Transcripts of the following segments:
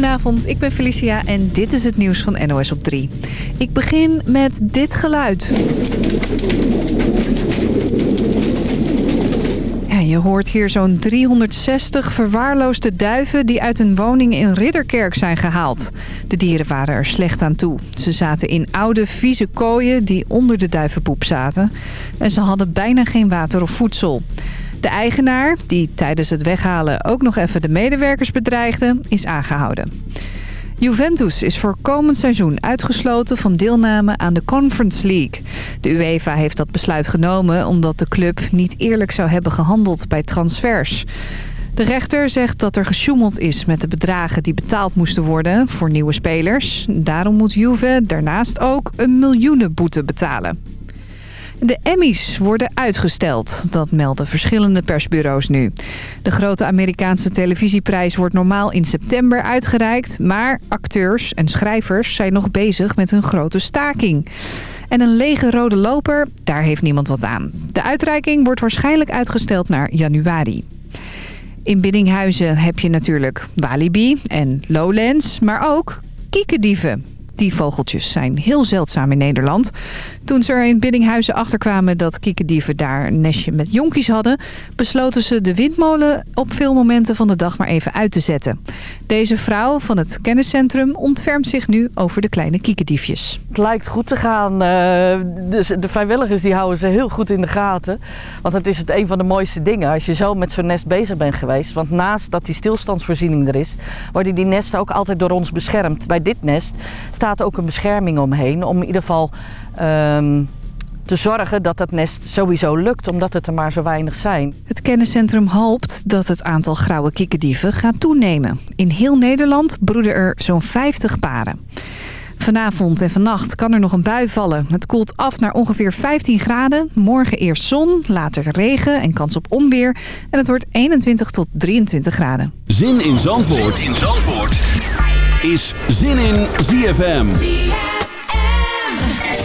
Goedenavond, ik ben Felicia en dit is het nieuws van NOS op 3. Ik begin met dit geluid. Je hoort hier zo'n 360 verwaarloosde duiven die uit een woning in Ridderkerk zijn gehaald. De dieren waren er slecht aan toe. Ze zaten in oude, vieze kooien die onder de duivenpoep zaten. En ze hadden bijna geen water of voedsel. De eigenaar, die tijdens het weghalen ook nog even de medewerkers bedreigde, is aangehouden. Juventus is voor komend seizoen uitgesloten van deelname aan de Conference League. De UEFA heeft dat besluit genomen omdat de club niet eerlijk zou hebben gehandeld bij transfers. De rechter zegt dat er gesjoemeld is met de bedragen die betaald moesten worden voor nieuwe spelers. Daarom moet Juve daarnaast ook een miljoenenboete betalen. De Emmys worden uitgesteld, dat melden verschillende persbureaus nu. De grote Amerikaanse televisieprijs wordt normaal in september uitgereikt... maar acteurs en schrijvers zijn nog bezig met hun grote staking. En een lege rode loper, daar heeft niemand wat aan. De uitreiking wordt waarschijnlijk uitgesteld naar januari. In Biddinghuizen heb je natuurlijk Walibi en Lowlands, maar ook kiekendieven. Die vogeltjes zijn heel zeldzaam in Nederland. Toen ze er in Biddinghuizen achterkwamen dat kiekendieven daar een nestje met jonkies hadden... besloten ze de windmolen op veel momenten van de dag maar even uit te zetten. Deze vrouw van het kenniscentrum ontfermt zich nu over de kleine kiekendiefjes. Het lijkt goed te gaan. De, de vrijwilligers die houden ze heel goed in de gaten. Want het is het een van de mooiste dingen als je zo met zo'n nest bezig bent geweest. Want naast dat die stilstandsvoorziening er is, worden die nesten ook altijd door ons beschermd. Bij dit nest staat ook een bescherming omheen om in ieder geval... Um, te zorgen dat het nest sowieso lukt, omdat het er maar zo weinig zijn. Het kenniscentrum hoopt dat het aantal grauwe kikkerdieven gaat toenemen. In heel Nederland broeden er zo'n 50 paren. Vanavond en vannacht kan er nog een bui vallen. Het koelt af naar ongeveer 15 graden. Morgen eerst zon, later regen en kans op onweer. En het wordt 21 tot 23 graden. Zin in Zandvoort, zin in Zandvoort. is Zin in ZFM.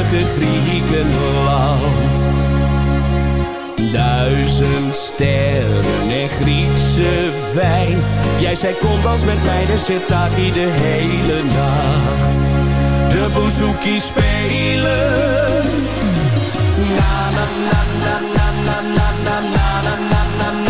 eeuwige Griekenland. Duizend sterren en Griekse wijn. Jij zei komt als met mij, de zit daar die de hele nacht. De bouzouki spelen. na na na na na na na na na na na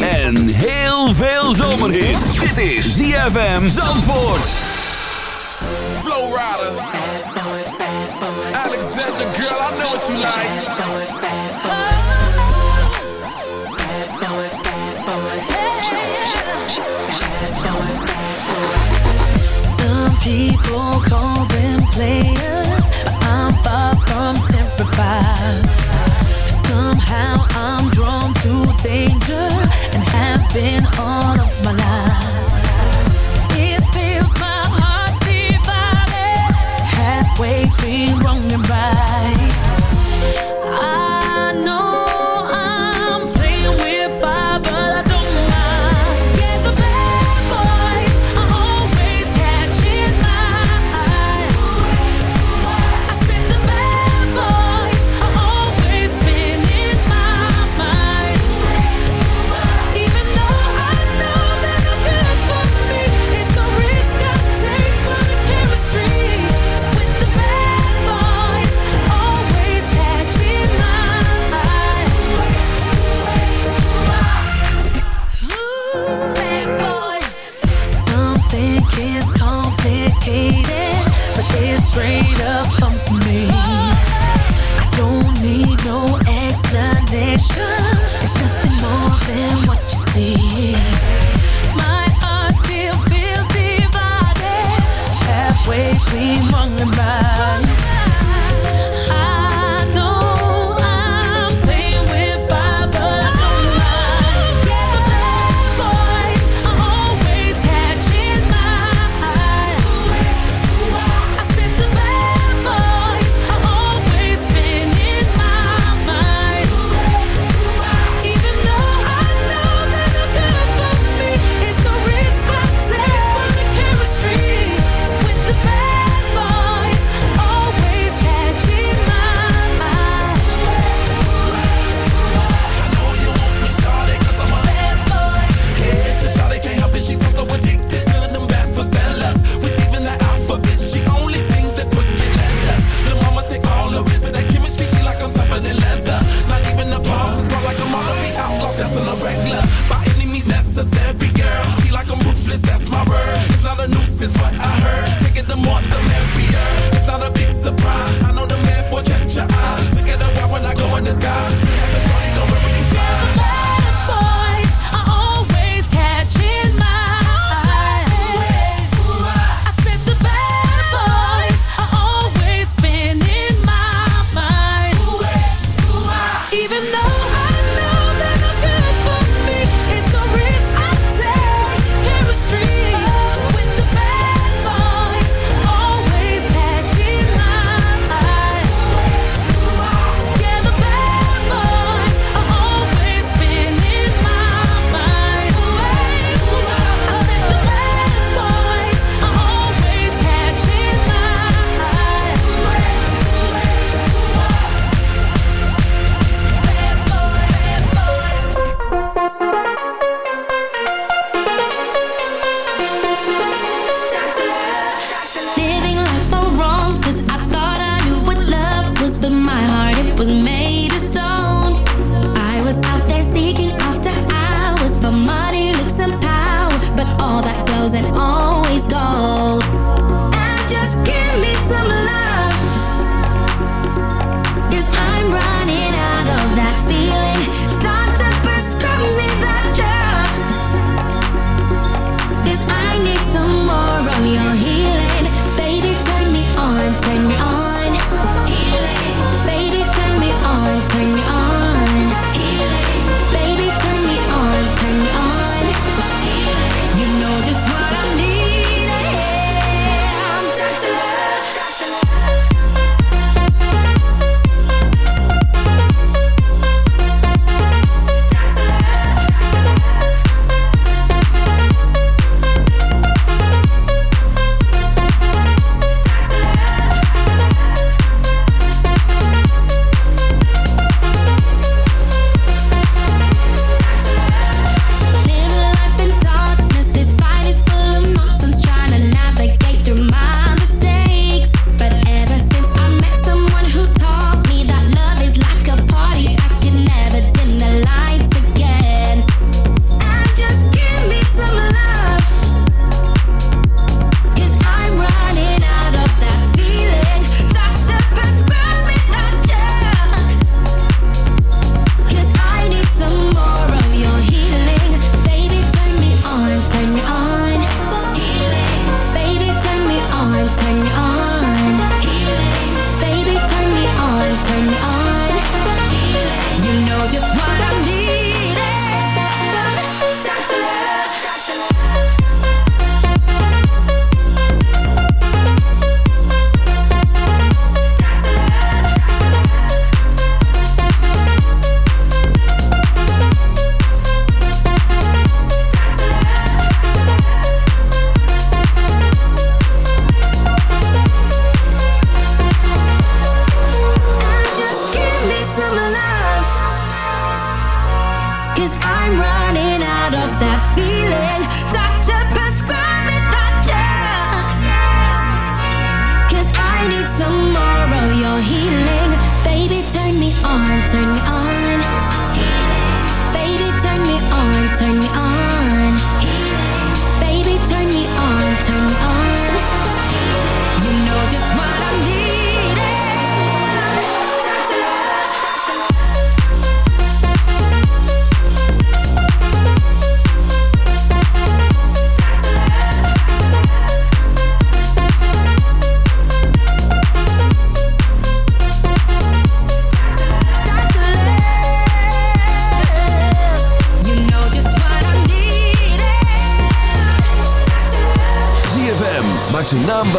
En heel veel zomerhit. Dit is ZFM Zandvoort. Flow Rider. Alexander, girl, I know what you like. people call them players, but I'm far from terrified. Somehow I'm drawn. to danger and have been all of my life. It feels my divided, halfway between wrong and right. I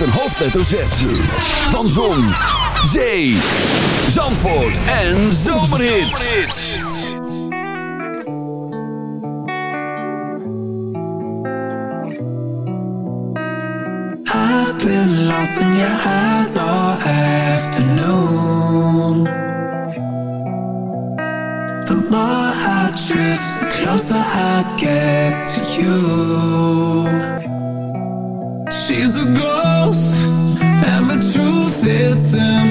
met een hoofdletter Z. Van Zon, Zee, Zandvoort en Zomerhit. I've been lost in your eyes all afternoon. The more I drift, the closer I get to you. She's a girl some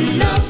You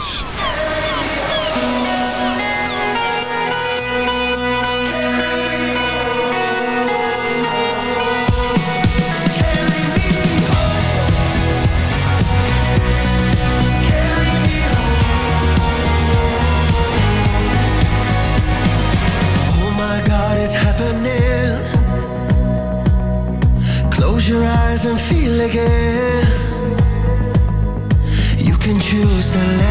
and feel again. You can choose to let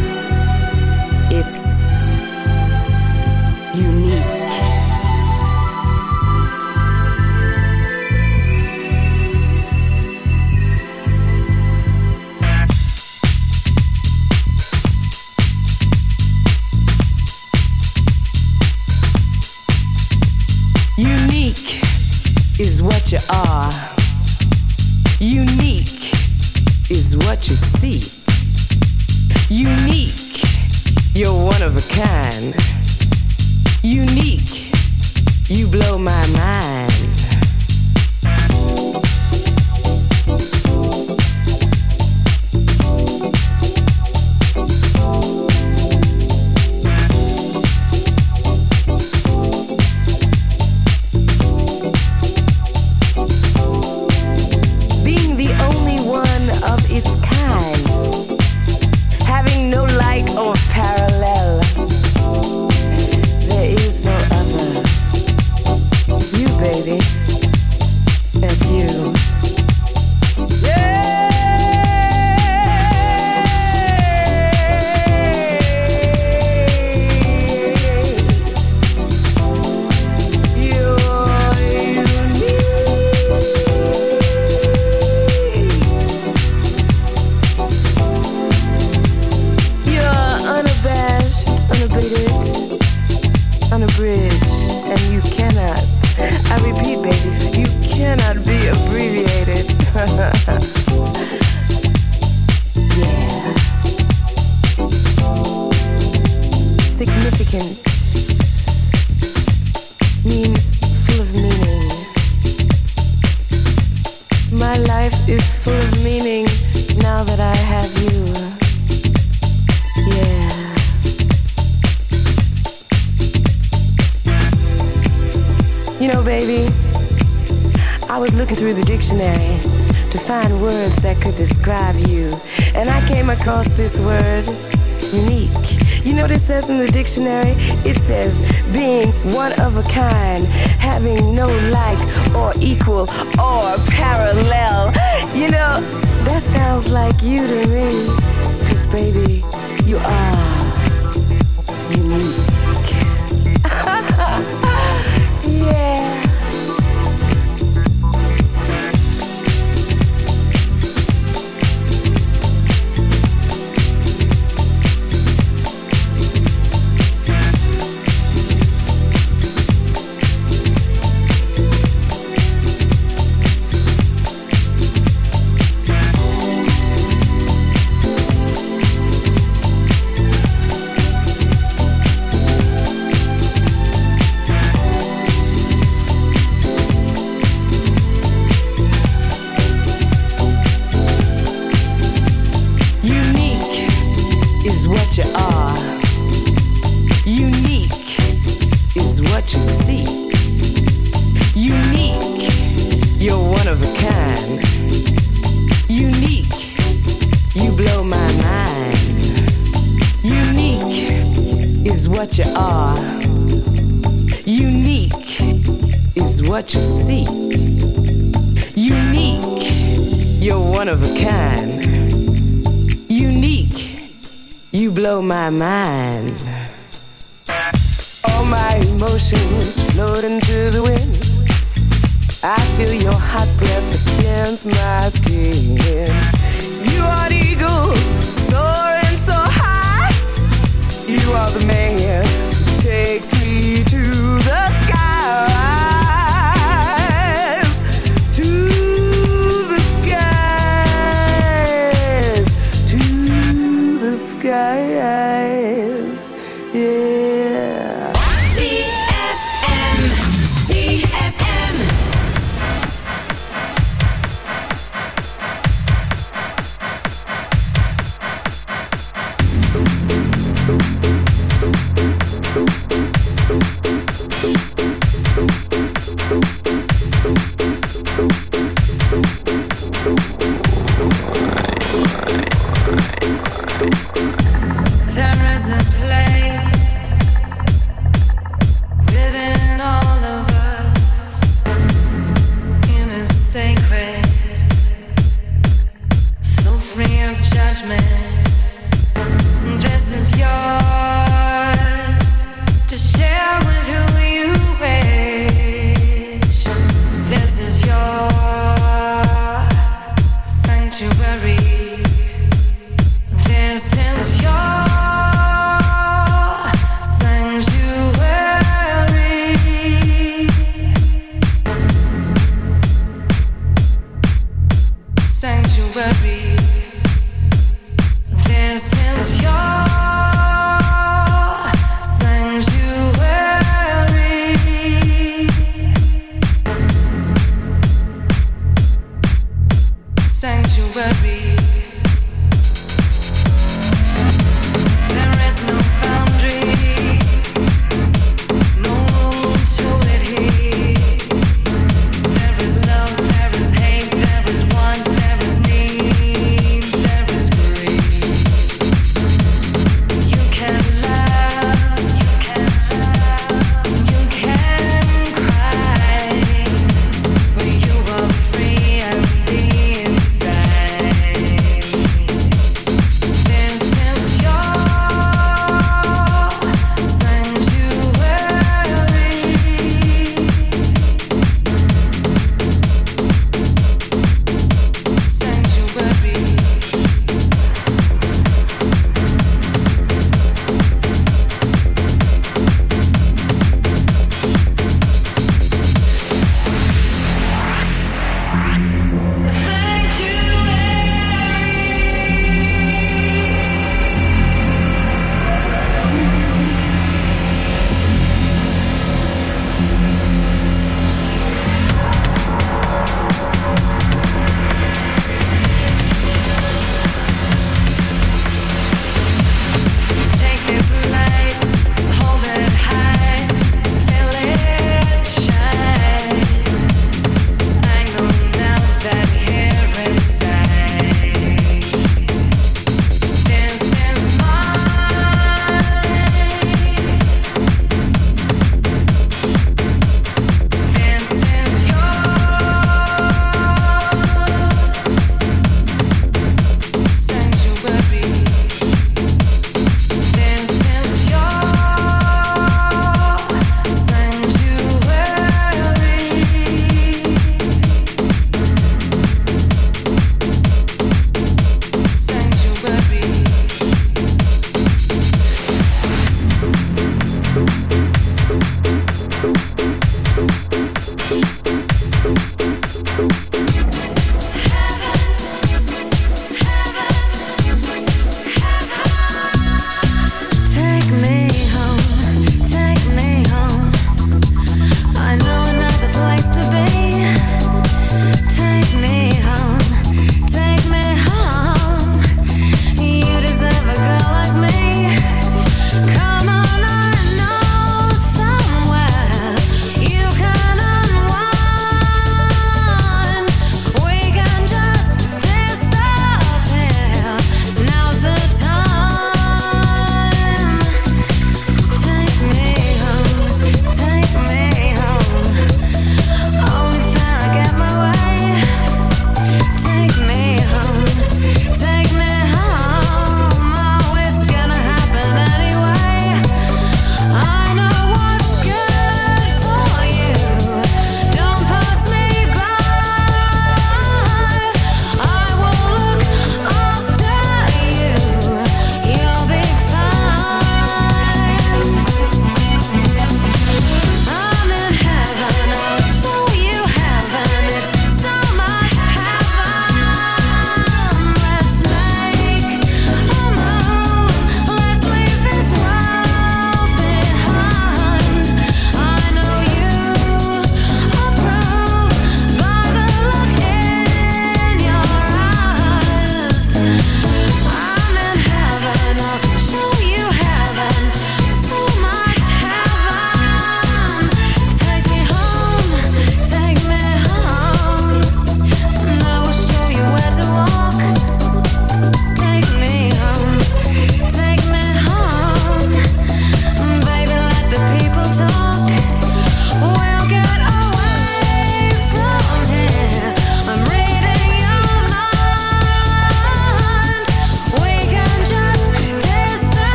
It's time.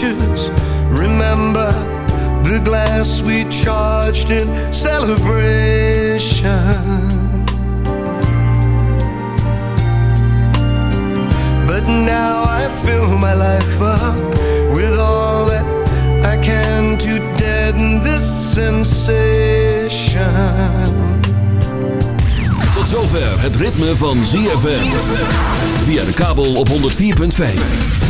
pictures. Remember the glass we charged in celebration. But now I fill my life up with all that I can to deaden this sensation. Tot zover het ritme van ZFM. Via de kabel op 104.5.